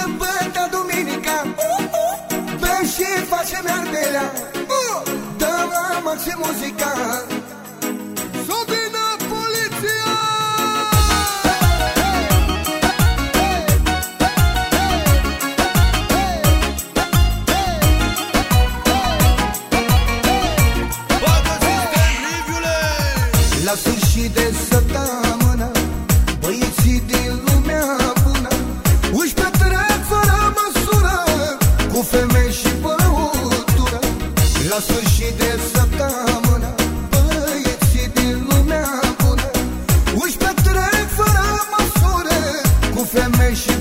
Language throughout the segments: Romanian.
Sâmbătă, duminica Bem și facem iardelea Dăm la maxim muzica Să vină poliția! La sfârșit de și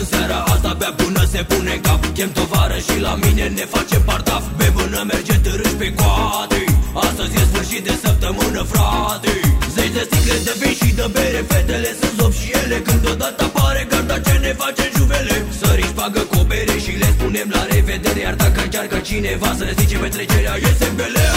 în seara asta Bea până se pune în cap. Chem tovară și la mine ne face partaf. Be până merge târâși pe coate. Astăzi e sfârșit de săptămână, frate. Zeci de sticle de vin și de bere Fetele sunt zop și ele. Când odată apare garda ce ne face în juvele? Săriși pagă cu o bere și le spunem la revedere. Iar dacă încearcă cineva să ne zice petrecerea Iese în belea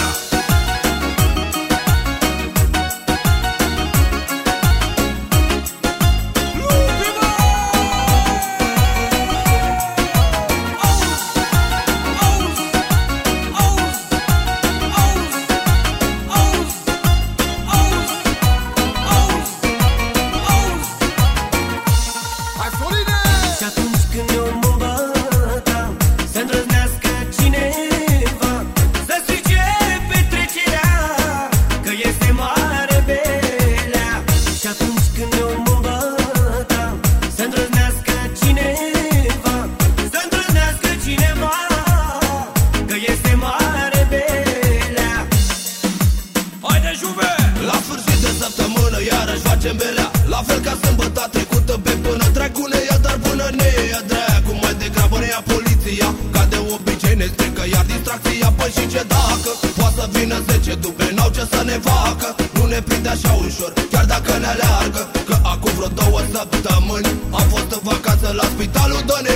facem belea. La fel ca sâmbătă trecută pe până Dracu ne ia, dar până ne ia dracu Mai degrabă ne ia poliția Ca de obicei ne strică iar distracția Păi și ce dacă? Poate să vină 10 duble N-au ce să ne facă. Nu ne prinde așa ușor Chiar dacă ne aleargă. Că acum vreo două săptămâni Am fost în vacanță la spitalul Dăne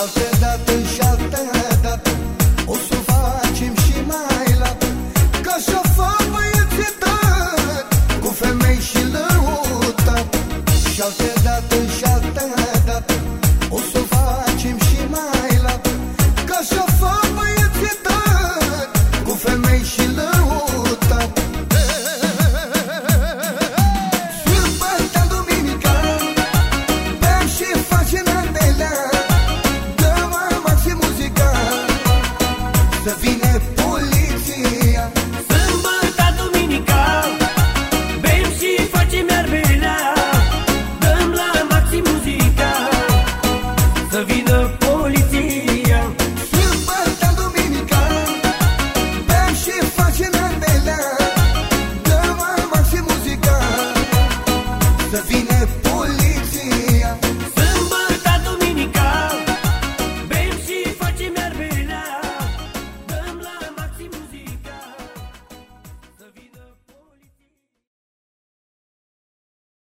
yourself da vida.